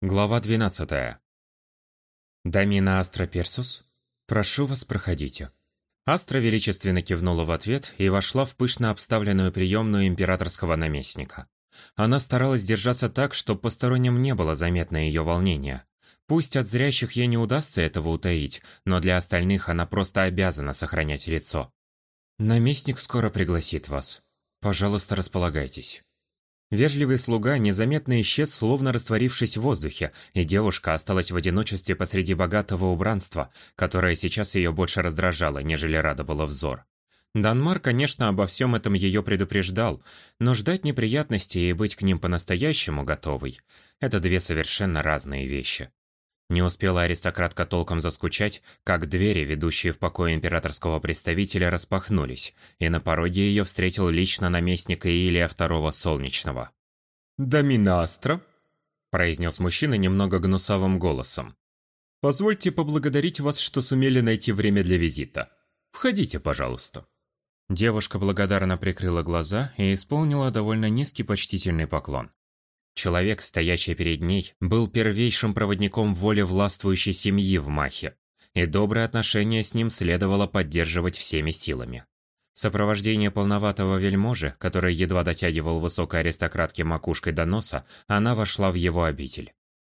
Глава 12. «Дамина Астра Персус, прошу вас, проходите». Астра величественно кивнула в ответ и вошла в пышно обставленную приемную императорского наместника. Она старалась держаться так, чтобы посторонним не было заметно ее волнение. Пусть от зрящих ей не удастся этого утаить, но для остальных она просто обязана сохранять лицо. «Наместник скоро пригласит вас. Пожалуйста, располагайтесь». Вежливый слуга незаметно исчез, словно растворившись в воздухе, и девушка осталась в одиночестве посреди богатого убранства, которое сейчас ее больше раздражало, нежели радовало взор. Данмар, конечно, обо всем этом ее предупреждал, но ждать неприятностей и быть к ним по-настоящему готовой – это две совершенно разные вещи. Не успела аристократка толком заскучать, как двери, ведущие в покой императорского представителя, распахнулись, и на пороге ее встретил лично наместник Иилия Второго Солнечного. «Доминастра», – произнес мужчина немного гнусавым голосом. «Позвольте поблагодарить вас, что сумели найти время для визита. Входите, пожалуйста». Девушка благодарно прикрыла глаза и исполнила довольно низкий почтительный поклон. Человек, стоящий перед ней, был первейшим проводником воли властвующей семьи в Махе, и добрые отношения с ним следовало поддерживать всеми силами. Сопровождение полноватого вельможи, который едва дотягивал высокой аристократке макушкой до носа, она вошла в его обитель.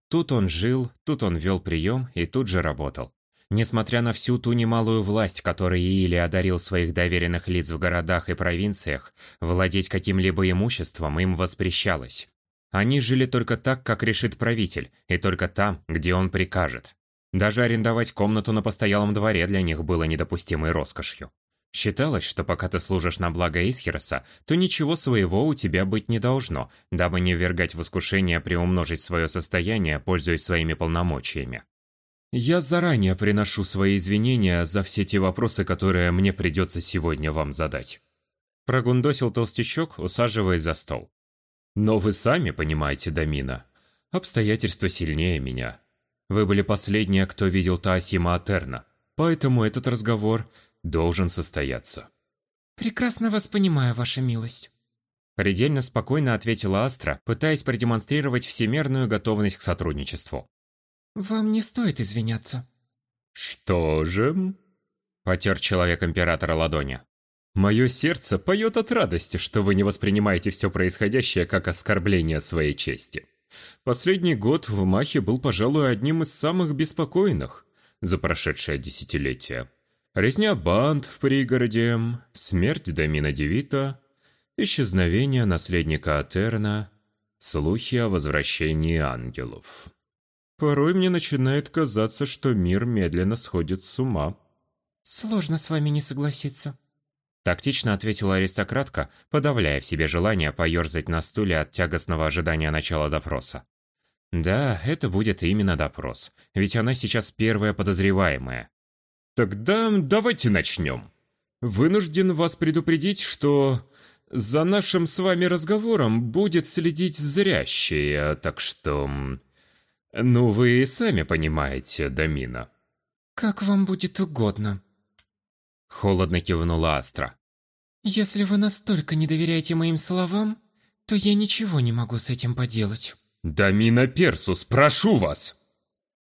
Тут он жил, тут он вел прием и тут же работал. Несмотря на всю ту немалую власть, которой Иили одарил своих доверенных лиц в городах и провинциях, владеть каким-либо имуществом им воспрещалось. Они жили только так, как решит правитель, и только там, где он прикажет. Даже арендовать комнату на постоялом дворе для них было недопустимой роскошью. Считалось, что пока ты служишь на благо Исхироса, то ничего своего у тебя быть не должно, дабы не ввергать в искушение приумножить свое состояние, пользуясь своими полномочиями. Я заранее приношу свои извинения за все те вопросы, которые мне придется сегодня вам задать. Прогундосил толстячок, усаживаясь за стол. Но вы сами понимаете, Дамина, обстоятельства сильнее меня. Вы были последние, кто видел Таосима Атерна, поэтому этот разговор должен состояться. «Прекрасно вас понимаю, ваша милость». Предельно спокойно ответила Астра, пытаясь продемонстрировать всемерную готовность к сотрудничеству. «Вам не стоит извиняться». «Что же?» Потер человек Императора ладони. Мое сердце поет от радости, что вы не воспринимаете все происходящее как оскорбление своей чести. Последний год в Махе был, пожалуй, одним из самых беспокойных за прошедшее десятилетие. Резня банд в пригороде, смерть Дамина Девита, исчезновение наследника Атерна, слухи о возвращении ангелов. Порой мне начинает казаться, что мир медленно сходит с ума. Сложно с вами не согласиться. Тактично ответила аристократка, подавляя в себе желание поерзать на стуле от тягостного ожидания начала допроса. Да, это будет именно допрос, ведь она сейчас первая подозреваемая. Тогда давайте начнем. Вынужден вас предупредить, что за нашим с вами разговором будет следить зрящие, так что... Ну, вы сами понимаете, Дамина. Как вам будет угодно, Холодно кивнула Астра. «Если вы настолько не доверяете моим словам, то я ничего не могу с этим поделать». «Дамина Персус, прошу вас!»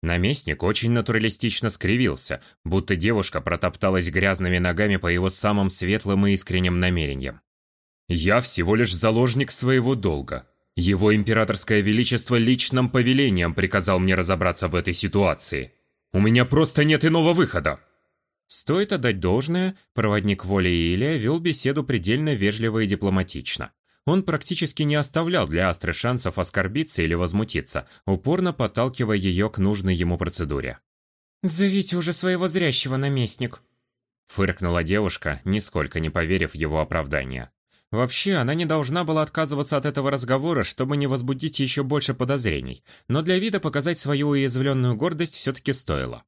Наместник очень натуралистично скривился, будто девушка протопталась грязными ногами по его самым светлым и искренним намерениям. «Я всего лишь заложник своего долга. Его императорское величество личным повелением приказал мне разобраться в этой ситуации. У меня просто нет иного выхода!» Стоит отдать должное, проводник воли Илия вел беседу предельно вежливо и дипломатично. Он практически не оставлял для Астры шансов оскорбиться или возмутиться, упорно подталкивая ее к нужной ему процедуре. «Зовите уже своего зрящего, наместник!» Фыркнула девушка, нисколько не поверив в его оправдание. Вообще, она не должна была отказываться от этого разговора, чтобы не возбудить еще больше подозрений, но для вида показать свою уязвленную гордость все-таки стоило.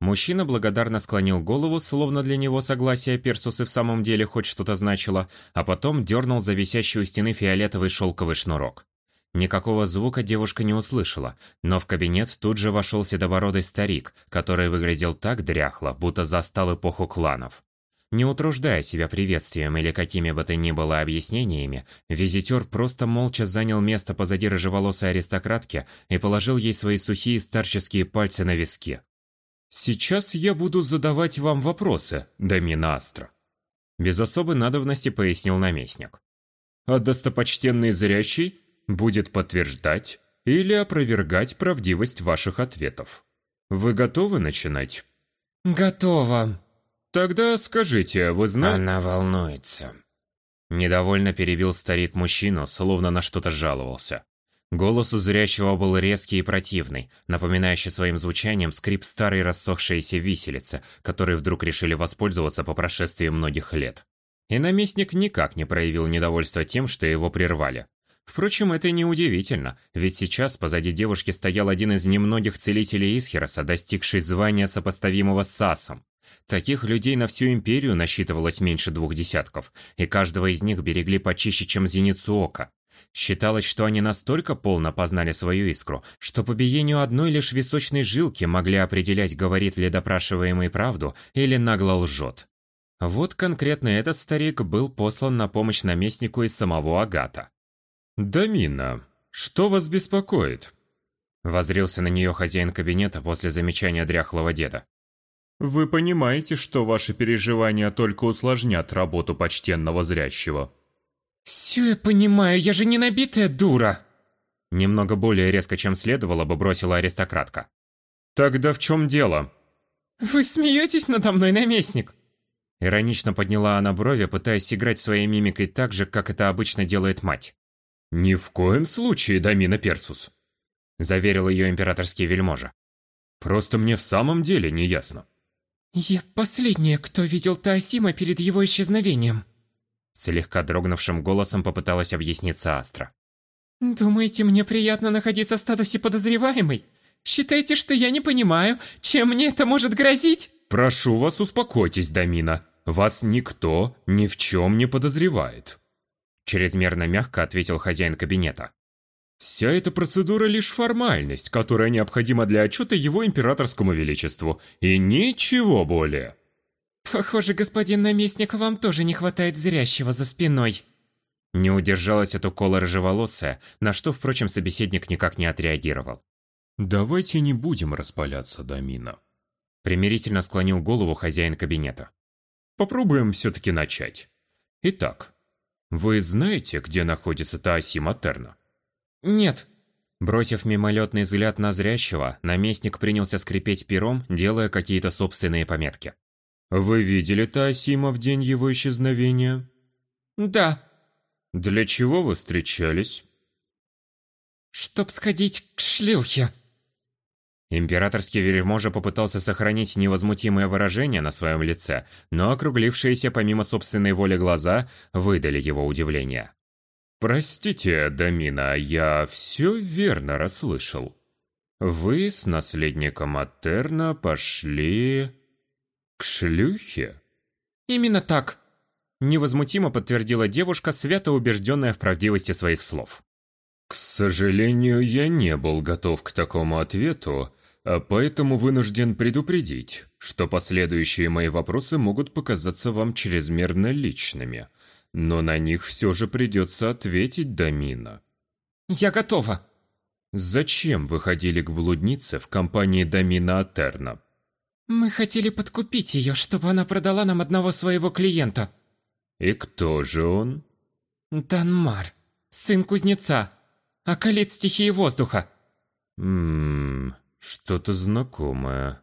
Мужчина благодарно склонил голову, словно для него согласие Персус и в самом деле хоть что-то значило, а потом дернул за висящий у стены фиолетовый шелковый шнурок. Никакого звука девушка не услышала, но в кабинет тут же вошел седобородый старик, который выглядел так дряхло, будто застал эпоху кланов. Не утруждая себя приветствием или какими бы то ни было объяснениями, визитер просто молча занял место позади рыжеволосой аристократки и положил ей свои сухие старческие пальцы на виски. «Сейчас я буду задавать вам вопросы, Дамина Астра», без особой надобности пояснил наместник. «А достопочтенный зрящий будет подтверждать или опровергать правдивость ваших ответов. Вы готовы начинать?» «Готово», «Тогда скажите, вы знаете...» Она волнуется. Недовольно перебил старик мужчину, словно на что-то жаловался. Голос у зрячего был резкий и противный, напоминающий своим звучанием скрип старой рассохшейся виселицы, которой вдруг решили воспользоваться по прошествии многих лет. И наместник никак не проявил недовольства тем, что его прервали. Впрочем, это не удивительно, ведь сейчас позади девушки стоял один из немногих целителей Исхероса, достигший звания сопоставимого с Сасом. Таких людей на всю империю насчитывалось меньше двух десятков, и каждого из них берегли почище, чем зеницу ока. Считалось, что они настолько полно познали свою искру, что по биению одной лишь височной жилки могли определять, говорит ли допрашиваемый правду или нагло лжет. Вот конкретно этот старик был послан на помощь наместнику из самого Агата. «Дамина, что вас беспокоит?» Возрился на нее хозяин кабинета после замечания дряхлого деда. Вы понимаете, что ваши переживания только усложнят работу почтенного зрящего. «Все я понимаю, я же не набитая дура!» Немного более резко, чем следовало бы, бросила аристократка. «Тогда в чем дело?» «Вы смеетесь надо мной, наместник?» Иронично подняла она брови, пытаясь играть своей мимикой так же, как это обычно делает мать. «Ни в коем случае, Дамина Персус», – заверил ее императорский вельможа. «Просто мне в самом деле не ясно. «Я последняя, кто видел Таосима перед его исчезновением», слегка дрогнувшим голосом попыталась объясниться Астра. «Думаете, мне приятно находиться в статусе подозреваемой? Считаете, что я не понимаю, чем мне это может грозить?» «Прошу вас, успокойтесь, Дамина. Вас никто ни в чем не подозревает», чрезмерно мягко ответил хозяин кабинета. Вся эта процедура лишь формальность, которая необходима для отчета его императорскому величеству, и ничего более. Похоже, господин наместник, вам тоже не хватает зрящего за спиной. Не удержалась от укола рыжеволосая, на что, впрочем, собеседник никак не отреагировал. «Давайте не будем распаляться, Дамина», – примирительно склонил голову хозяин кабинета. «Попробуем все-таки начать. Итак, вы знаете, где находится Таоси Матерна?» «Нет». Бросив мимолетный взгляд на зрящего, наместник принялся скрипеть пером, делая какие-то собственные пометки. «Вы видели Таосима в день его исчезновения?» «Да». «Для чего вы встречались?» «Чтоб сходить к шлюхе». Императорский вельможа попытался сохранить невозмутимое выражение на своем лице, но округлившиеся помимо собственной воли глаза выдали его удивление. «Простите, Дамина, я все верно расслышал. Вы с наследником Атерна пошли... к шлюхе?» «Именно так», – невозмутимо подтвердила девушка, свято убежденная в правдивости своих слов. «К сожалению, я не был готов к такому ответу, а поэтому вынужден предупредить, что последующие мои вопросы могут показаться вам чрезмерно личными» но на них все же придется ответить Дамина. «Я готова!» «Зачем вы ходили к блуднице в компании Дамина Атерна?» «Мы хотели подкупить ее, чтобы она продала нам одного своего клиента». «И кто же он?» «Данмар, сын кузнеца, околец стихии воздуха». «Ммм, что-то знакомое».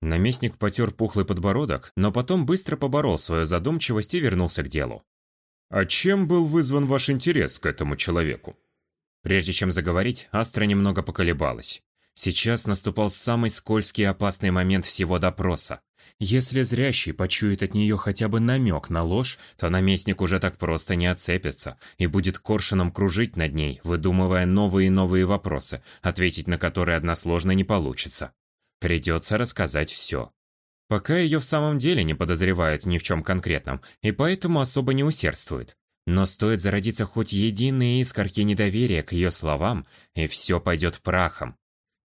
Наместник потер пухлый подбородок, но потом быстро поборол свою задумчивость и вернулся к делу. А чем был вызван ваш интерес к этому человеку? Прежде чем заговорить, Астра немного поколебалась. Сейчас наступал самый скользкий и опасный момент всего допроса. Если зрящий почует от нее хотя бы намек на ложь, то наместник уже так просто не отцепится и будет коршуном кружить над ней, выдумывая новые и новые вопросы, ответить на которые односложно не получится. Придется рассказать все. Пока ее в самом деле не подозревают ни в чем конкретном, и поэтому особо не усердствует. Но стоит зародиться хоть единой искорки недоверия к ее словам, и все пойдет прахом.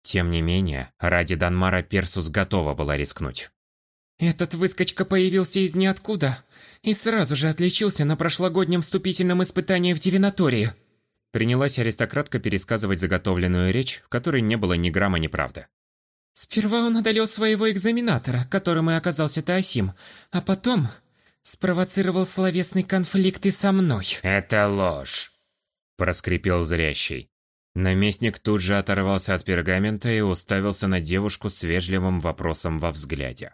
Тем не менее, ради Данмара Персус готова была рискнуть. Этот выскочка появился из ниоткуда и сразу же отличился на прошлогоднем вступительном испытании в Дивинатории. Принялась аристократка пересказывать заготовленную речь, в которой не было ни грамма неправды. Сперва он одолел своего экзаменатора, которым и оказался Таосим, а потом спровоцировал словесный конфликт и со мной. «Это ложь!» – проскрипел зрящий. Наместник тут же оторвался от пергамента и уставился на девушку с вежливым вопросом во взгляде.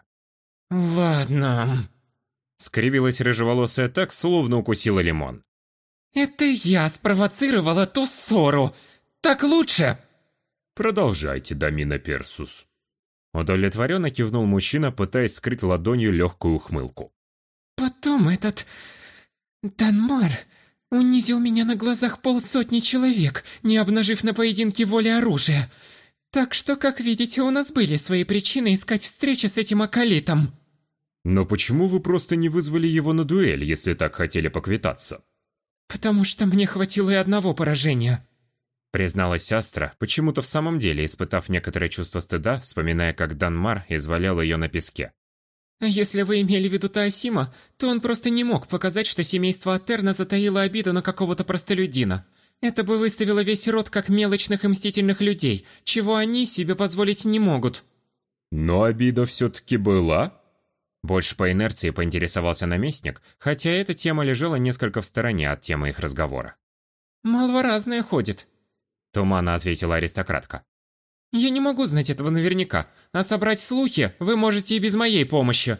«Ладно», – скривилась рыжеволосая так, словно укусила лимон. «Это я спровоцировала ту ссору. Так лучше!» «Продолжайте, Дамина Персус». Удовлетворенно кивнул мужчина, пытаясь скрыть ладонью легкую ухмылку. «Потом этот... Данмар унизил меня на глазах полсотни человек, не обнажив на поединке воли оружия. Так что, как видите, у нас были свои причины искать встречи с этим акалитом». «Но почему вы просто не вызвали его на дуэль, если так хотели поквитаться?» «Потому что мне хватило и одного поражения», призналась Астра, почему-то в самом деле испытав некоторое чувство стыда, вспоминая, как Данмар извалял ее на песке. Если вы имели в виду Таосима, то он просто не мог показать, что семейство Атерна затаило обиду на какого-то простолюдина. Это бы выставило весь род как мелочных и мстительных людей, чего они себе позволить не могут. Но обида все-таки была? Больше по инерции поинтересовался наместник, хотя эта тема лежала несколько в стороне от темы их разговора. «Молва разная ходит», — туманно ответила аристократка. «Я не могу знать этого наверняка, а собрать слухи вы можете и без моей помощи».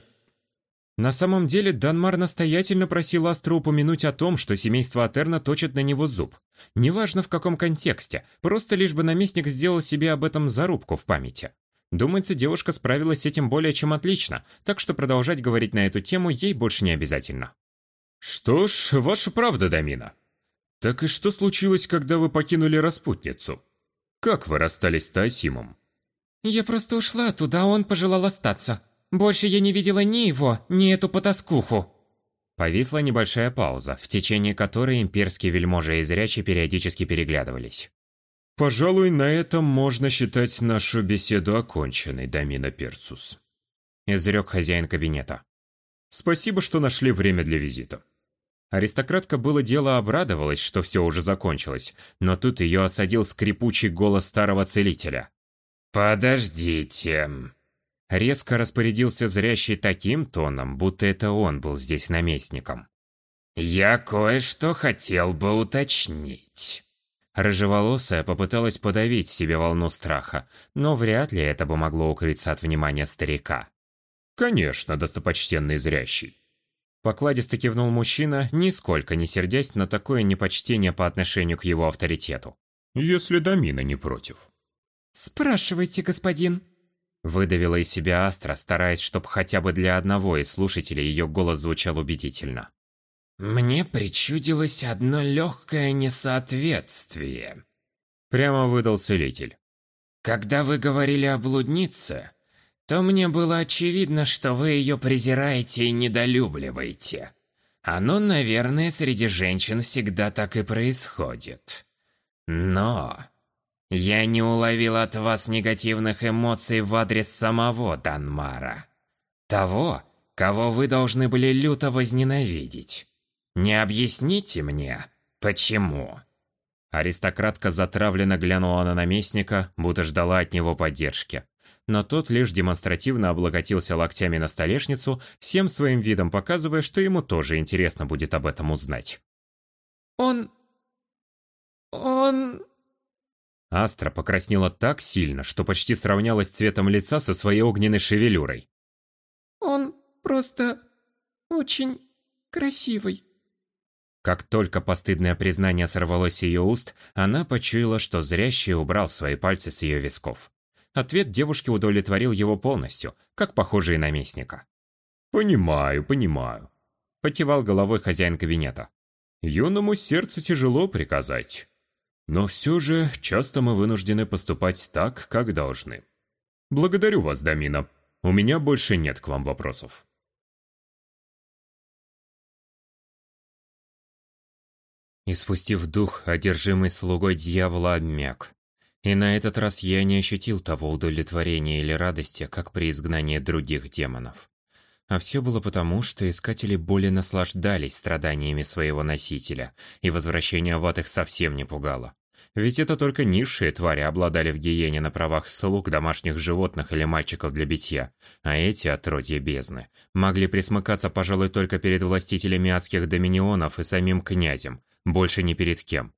На самом деле, Данмар настоятельно просил Астру упомянуть о том, что семейство Атерна точит на него зуб. Неважно в каком контексте, просто лишь бы наместник сделал себе об этом зарубку в памяти. Думается, девушка справилась с этим более чем отлично, так что продолжать говорить на эту тему ей больше не обязательно. «Что ж, ваша правда, Дамина. Так и что случилось, когда вы покинули распутницу? Как вы расстались с Таосимом?» «Я просто ушла туда, а он пожелал остаться. Больше я не видела ни его, ни эту потаскуху». Повисла небольшая пауза, в течение которой имперские вельможи и зрячие периодически переглядывались. «Пожалуй, на этом можно считать нашу беседу оконченной, Дамина Персус», – изрек хозяин кабинета. «Спасибо, что нашли время для визита». Аристократка было дело обрадовалась, что все уже закончилось, но тут ее осадил скрипучий голос старого целителя. «Подождите!» Резко распорядился зрящий таким тоном, будто это он был здесь наместником. «Я кое-что хотел бы уточнить». Рыжеволосая попыталась подавить в себе волну страха, но вряд ли это бы могло укрыться от внимания старика. «Конечно, достопочтенный зрящий». Покладисто кивнул мужчина, нисколько не сердясь на такое непочтение по отношению к его авторитету. «Если Дамина не против». «Спрашивайте, господин». Выдавила из себя Астра, стараясь, чтобы хотя бы для одного из слушателей ее голос звучал убедительно. «Мне причудилось одно легкое несоответствие», — прямо выдал целитель. «Когда вы говорили о блуднице, то мне было очевидно, что вы ее презираете и недолюбливаете. Оно, наверное, среди женщин всегда так и происходит. Но я не уловил от вас негативных эмоций в адрес самого Данмара. Того, кого вы должны были люто возненавидеть. Не объясните мне, почему?» Аристократка затравленно глянула на наместника, будто ждала от него поддержки. Но тот лишь демонстративно облокотился локтями на столешницу, всем своим видом показывая, что ему тоже интересно будет об этом узнать. «Он... он...» Астра покраснела так сильно, что почти сравнялась цветом лица со своей огненной шевелюрой. «Он просто... очень красивый». Как только постыдное признание сорвалось с ее уст, она почуяла, что зрящий убрал свои пальцы с ее висков. Ответ девушки удовлетворил его полностью, как похожий наместника. «Понимаю, понимаю», – покивал головой хозяин кабинета. «Юному сердцу тяжело приказать. Но все же часто мы вынуждены поступать так, как должны. Благодарю вас, Дамина. У меня больше нет к вам вопросов». И спустив дух, одержимый слугой дьявола обмяк. И на этот раз я не ощутил того удовлетворения или радости, как при изгнании других демонов. А все было потому, что искатели боли наслаждались страданиями своего носителя, и возвращение в ад их совсем не пугало. Ведь это только низшие твари обладали в гиене на правах слуг домашних животных или мальчиков для битья, а эти отродья бездны могли присмыкаться, пожалуй, только перед властителями адских доминионов и самим князем, больше ни перед кем.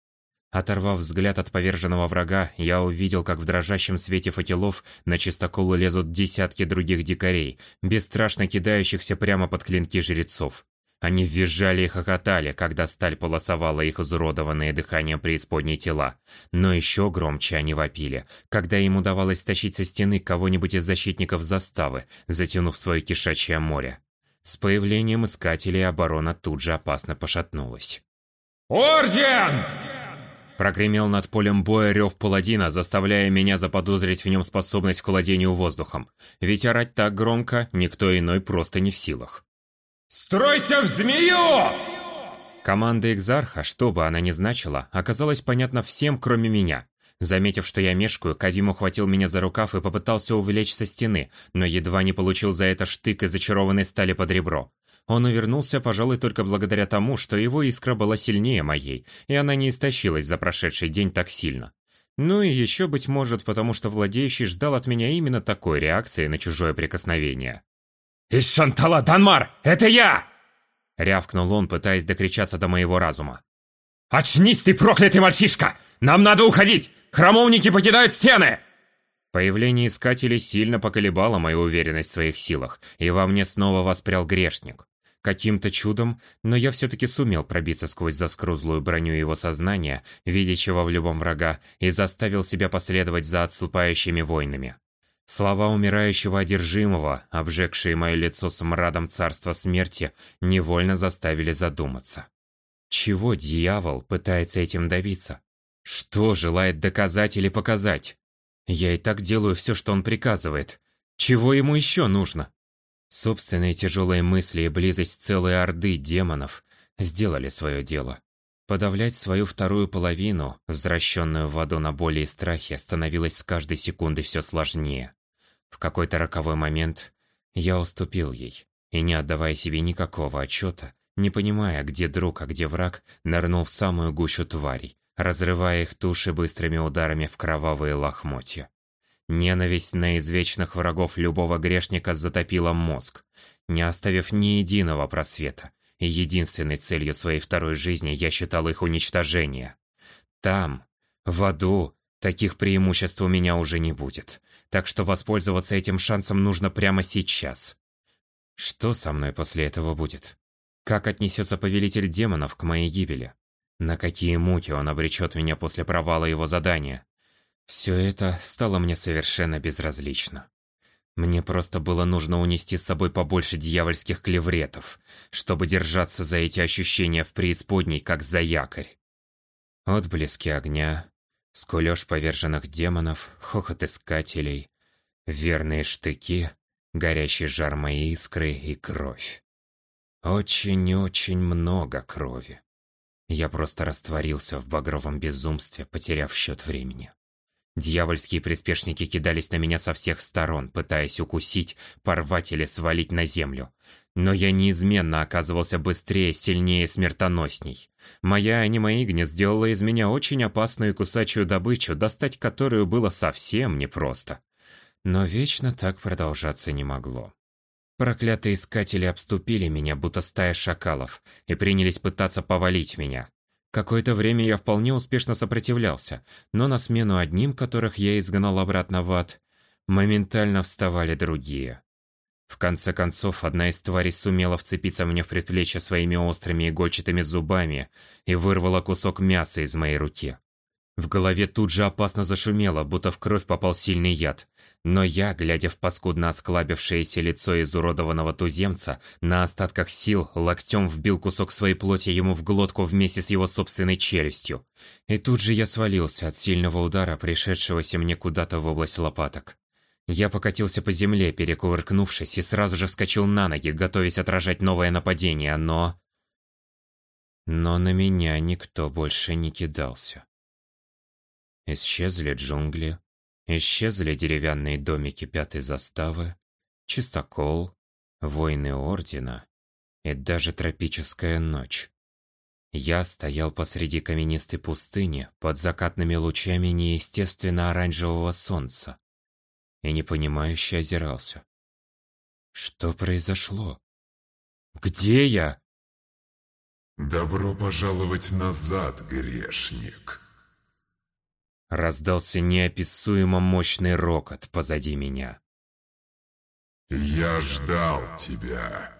Оторвав взгляд от поверженного врага, я увидел, как в дрожащем свете факелов на чистокол лезут десятки других дикарей, бесстрашно кидающихся прямо под клинки жрецов. Они визжали и хохотали, когда сталь полосовала их изуродованные дыханием преисподней тела. Но еще громче они вопили, когда им удавалось тащить со стены кого-нибудь из защитников заставы, затянув свое кишачье море. С появлением искателей оборона тут же опасно пошатнулась. «Орден!» Прогремел над полем боя рев паладина, заставляя меня заподозрить в нем способность к владению воздухом. Ведь орать так громко никто иной просто не в силах. «Стройся в змею!» Команда Экзарха, что бы она ни значила, оказалась понятна всем, кроме меня. Заметив, что я мешкаю, Кавим ухватил меня за рукав и попытался увлечь со стены, но едва не получил за это штык из зачарованной стали под ребро. Он увернулся, пожалуй, только благодаря тому, что его искра была сильнее моей, и она не истощилась за прошедший день так сильно. Ну и еще, быть может, потому что владеющий ждал от меня именно такой реакции на чужое прикосновение. «Из Шантала, Данмар! Это я!» Рявкнул он, пытаясь докричаться до моего разума. «Очнись ты, проклятый мальчишка! Нам надо уходить! Храмовники покидают стены!» Появление искателей сильно поколебало мою уверенность в своих силах, и во мне снова воспрял грешник. Каким-то чудом, но я все-таки сумел пробиться сквозь заскрузлую броню его сознания, видящего в любом врага, и заставил себя последовать за отступающими войнами. Слова умирающего одержимого, обжегшие мое лицо смрадом царства смерти, невольно заставили задуматься. Чего дьявол пытается этим добиться? Что желает доказать или показать? Я и так делаю все, что он приказывает. Чего ему еще нужно? Собственные тяжелые мысли и близость целой орды демонов сделали свое дело. Подавлять свою вторую половину, возвращенную в аду на боли и страхи, становилось с каждой секундой все сложнее. В какой-то роковой момент я уступил ей, и не отдавая себе никакого отчета, не понимая, где друг, а где враг, нырнул в самую гущу тварей, разрывая их туши быстрыми ударами в кровавые лохмотья. Ненависть на извечных врагов любого грешника затопила мозг, не оставив ни единого просвета, и единственной целью своей второй жизни я считал их уничтожение. Там, в аду, таких преимуществ у меня уже не будет так что воспользоваться этим шансом нужно прямо сейчас. Что со мной после этого будет? Как отнесется повелитель демонов к моей гибели? На какие муки он обречет меня после провала его задания? Все это стало мне совершенно безразлично. Мне просто было нужно унести с собой побольше дьявольских клевретов, чтобы держаться за эти ощущения в преисподней, как за якорь. Отблески огня, скулёж поверженных демонов, хохот искателей, верные штыки, горящий жар моей искры и кровь. Очень-очень много крови. Я просто растворился в багровом безумстве, потеряв счет времени. Дьявольские приспешники кидались на меня со всех сторон, пытаясь укусить, порвать или свалить на землю. Но я неизменно оказывался быстрее, сильнее и смертоносней. Моя аниме-игня сделала из меня очень опасную кусачую добычу, достать которую было совсем непросто. Но вечно так продолжаться не могло. Проклятые искатели обступили меня, будто стая шакалов, и принялись пытаться повалить меня. Какое-то время я вполне успешно сопротивлялся, но на смену одним, которых я изгнал обратно в ад, моментально вставали другие. В конце концов, одна из тварей сумела вцепиться мне в предплечье своими острыми игольчатыми зубами и вырвала кусок мяса из моей руки. В голове тут же опасно зашумело, будто в кровь попал сильный яд. Но я, глядя в паскудно осклабившееся лицо изуродованного туземца, на остатках сил локтем вбил кусок своей плоти ему в глотку вместе с его собственной челюстью. И тут же я свалился от сильного удара, пришедшегося мне куда-то в область лопаток. Я покатился по земле, перекувыркнувшись, и сразу же вскочил на ноги, готовясь отражать новое нападение, но... Но на меня никто больше не кидался. Исчезли джунгли, исчезли деревянные домики пятой заставы, чистокол, войны Ордена и даже тропическая ночь. Я стоял посреди каменистой пустыни под закатными лучами неестественно оранжевого солнца и непонимающе озирался. Что произошло? Где я? «Добро пожаловать назад, грешник!» Раздался неописуемо мощный рокот позади меня. «Я ждал тебя!»